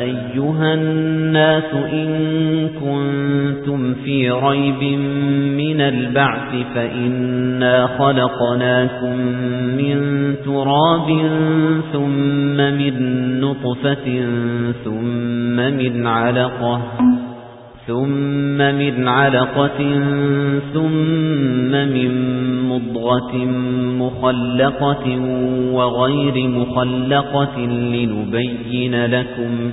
أيها الناس إن كنتم في ريب من البعث فإنا خلقناكم من تراب ثم من نطفة ثم من علقة ثُمَّ مِنْ عَلَقَةٍ ثُمَّ مِنْ مُضْغَةٍ مُخَلَّقَةٍ وَغَيْرِ مُخَلَّقَةٍ لِنُبَيِّنَ لَكُمْ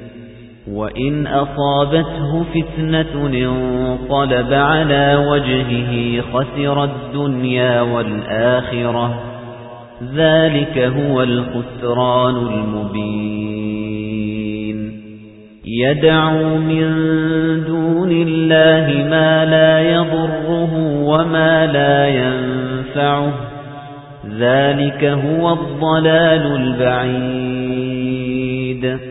وَإِنْ أَصَابَتْهُ فِتْنَةٌ انقَلَبَ عَلَى وَجْهِهِ خَسِرَ الدُّنْيَا وَالْآخِرَةَ. ذَلِكَ هُوَ الْخُسْرَانُ الْمُبِينُ. يَدْعُو مِن دُونِ اللَّهِ مَا لَا يَضُرُّهُ وَمَا لَا يَنفَعُهُ. ذَلِكَ هُوَ الضَّلَالُ الْبَعِيدُ.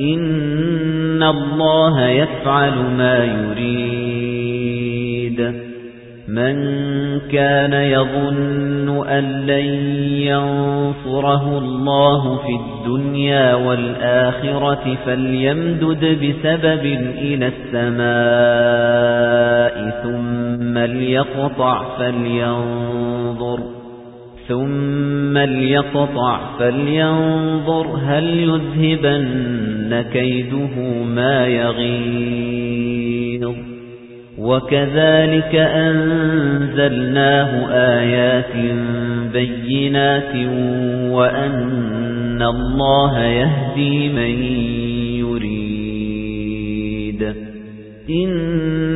إِنَّ اللَّهَ يَفْعَلُ مَا يُرِيدُ. مَنْ كَانَ يَظُنُّ أَن لَّن يَنصُرَهُ اللَّهُ فِي الدُّنْيَا وَالْآخِرَةِ فَلْيَمْدُدْ بِسَبَبٍ إِلَى السَّمَاءِ ثُمَّ لْيَقْطَعْ فَلْيَنظُرْ. ثُمَّ لْيَقْطَعْ فَلْيَنظُرْ هَلْ يُذْهِبَنَّ كَيْدُهُ مَا يَغِيظُ. وَكَذَلِكَ أَنزَلْنَاهُ آيَاتٍ بَيِّنَاتٍ وَأَنَّ اللَّهَ يَهْدِي مَن يُرِيدُ. إِنَّ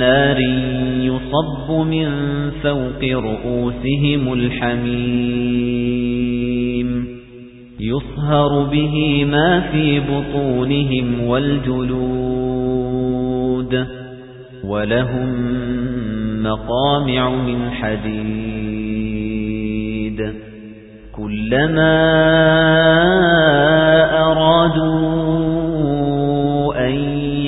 نَّارٍ يُصَبُّ مِن فَوْقِ رُءُوسِهِمُ الْحَمِيمُ. يُصْهَرُ بِهِ مَا فِي بُطُونِهِمْ وَالْجُلُودُ وَلَهُم مَّقَامِعُ مِنْ حَدِيدٍ. كُلَّمَا أَرَادُوا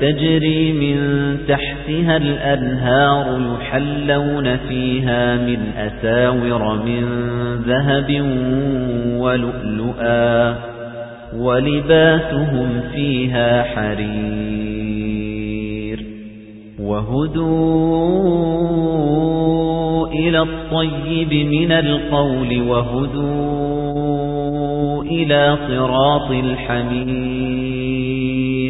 تَجْرِي مِن تَحْتِهَا الْأَنْهَارُ يُحَلَّوْنَ فِيهَا مِنْ أَسَاوِرَ مِن ذَهَبٍ وَلُؤْلُؤًا وَلِبَاسُهُمْ فِيهَا حَرِيرٌ وَهُدُوا إِلَى الطَّيِّبِ مِنَ الْقَوْلِ وَهُدُوا إِلَى صِرَاطِ الْحَمِيدِ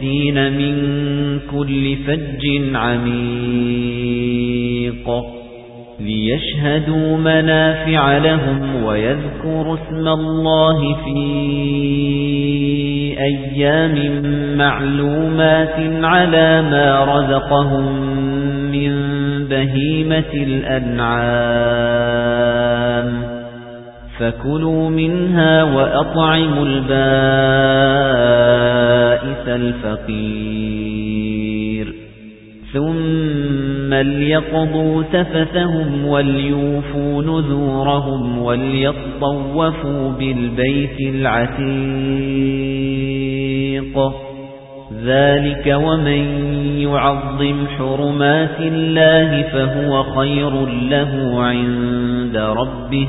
يَأْتِينَ مِن كُلِّ فَجٍّ عَمِيقٍ لِيَشْهَدُوا مَنَافِعَ لَهُمْ وَيَذْكُرُوا اسْمَ اللَّهِ فِي أَيَّامٍ مَّعْلُومَاتٍ عَلَى مَا رَزَقَهُم مِّن بهيمة الأنعام فكلوا منها وأطعموا البائس الفقير. ثم ليقضوا تفثهم وليوفوا نذورهم وليطوفوا بالبيت العتيق. ذلك ومن يعظم حرمات الله فهو خير له عند ربه.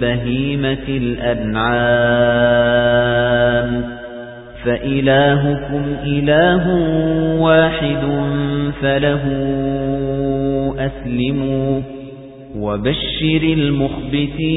بهيمة الأنعام. فإلهكم إله واحد فله أسلموا وبشر المخبتين.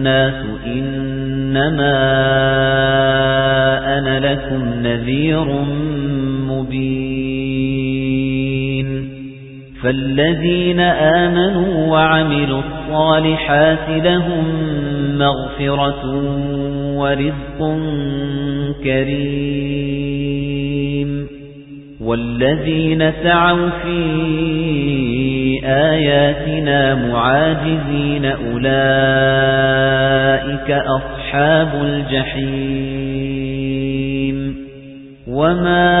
النَّاسُ إِنَّمَا أَنَا لَكُمْ نَذِيرٌ مُبِينٌ. فَالَّذِينَ آمَنُوا وَعَمِلُوا الصَّالِحَاتِ لَهُم مَّغْفِرَةٌ وَرِزْقٌ كَرِيمٌ. وَالَّذِينَ سَعَوْا فِي آيَاتِنَا مُعَاجِزِينَ أُولَئِكَ أَصْحَابُ الْجَحِيمِ. وَمَا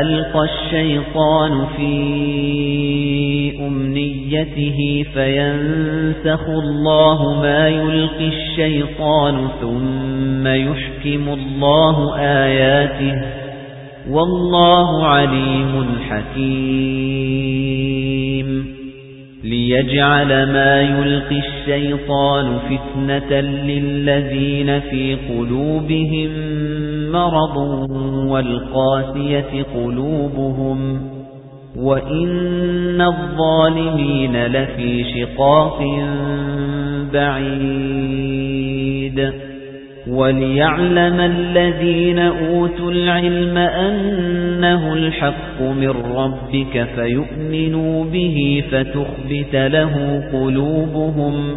أَلْقَى الشَّيْطَانُ فِي أُمْنِيَّتِهِ فَيَنسَخُ اللَّهُ مَا يُلْقِي الشَّيْطَانُ ثُمَّ يُحْكِمُ اللَّهُ آيَاتِهِ وَاللَّهُ عَلِيمٌ حَكِيمٌ. لِيَجْعَلَ مَا يُلْقِي الشَّيْطَانُ فِتْنَةً لِلَّذِينَ فِي قُلُوبِهِم مَّرَضٌ وَالْقَاسِيَةِ قُلُوبُهُمْ وَإِنَّ الظَّالِمِينَ لَفِي شِقَاقٍ بَعِيدٍ وَلِيَعْلَمَ الَّذِينَ أُوتُوا الْعِلْمَ أَنَّهُ الْحَقُّ مِنْ رَبِّكَ فَيُؤْمِنُوا بِهِ فَتُخْبِتَ لَهُ قُلُوبُهُمْ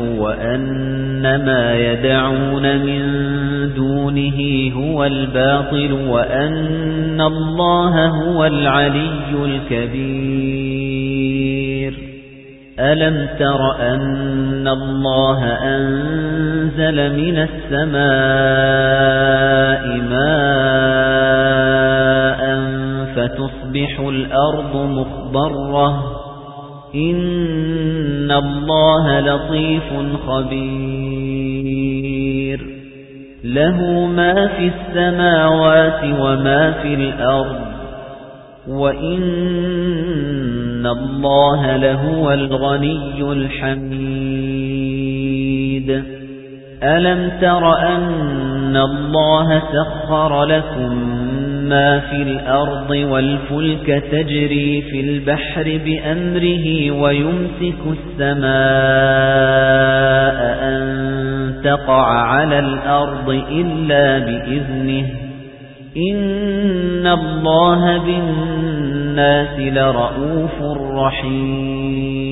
وَأَنَّ مَا يَدْعُونَ مِن دُونِهِ هُوَ الْبَاطِلُ وَأَنَّ اللَّهَ هُوَ الْعَلِيُّ الْكَبِيرُ. أَلَمْ تَرَ أَنَّ اللَّهَ أَنزَلَ مِنَ السَّمَاءِ مَاءً فَتُصْبِحُ الْأَرْضُ مُخْضَرَّةً إِنَّ اللَّهَ لَطِيفٌ خَبِيرٌ لَهُ مَا فِي السَّمَاوَاتِ وَمَا فِي الْأَرْضِ وَإِنَّ اللَّهَ لَهُوَ الْغَنِيُّ الْحَمِيدُ أَلَمْ تَرَ أَنَّ اللَّهَ سَخَّرَ لَكُم مَّا فِي الْأَرْضِ وَالْفُلْكَ تَجْرِي فِي الْبَحْرِ بِأَمْرِهِ وَيُمْسِكُ السَّمَاءَ أَن تَقَعَ عَلَى الْأَرْضِ إِلَّا بِإِذْنِهِ إِنَّ اللَّهَ بِالنَّاسِ لَرَءُوفٌ رَحِيمٌ.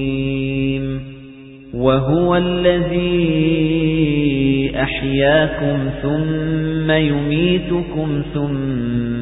وَهُوَ الَّذِي أَحْيَاكُمْ ثُمَّ يُمِيتُكُمْ ثُمَّ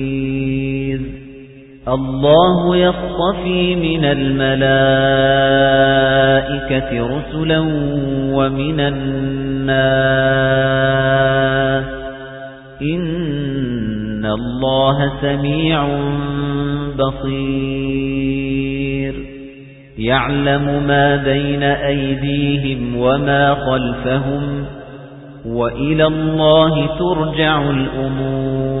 اللَّهُ يَصْطَفِي مِنَ الْمَلَائِكَةِ رُسُلًا وَمِنَ النَّاسِ. إِنَّ اللَّهَ سَمِيعٌ بَصِيرٌ. يَعْلَمُ مَا بَيْنَ أَيْدِيهِمْ وَمَا خَلْفَهُمْ وَإِلَى اللَّهِ تُرْجَعُ الْأُمُورُ.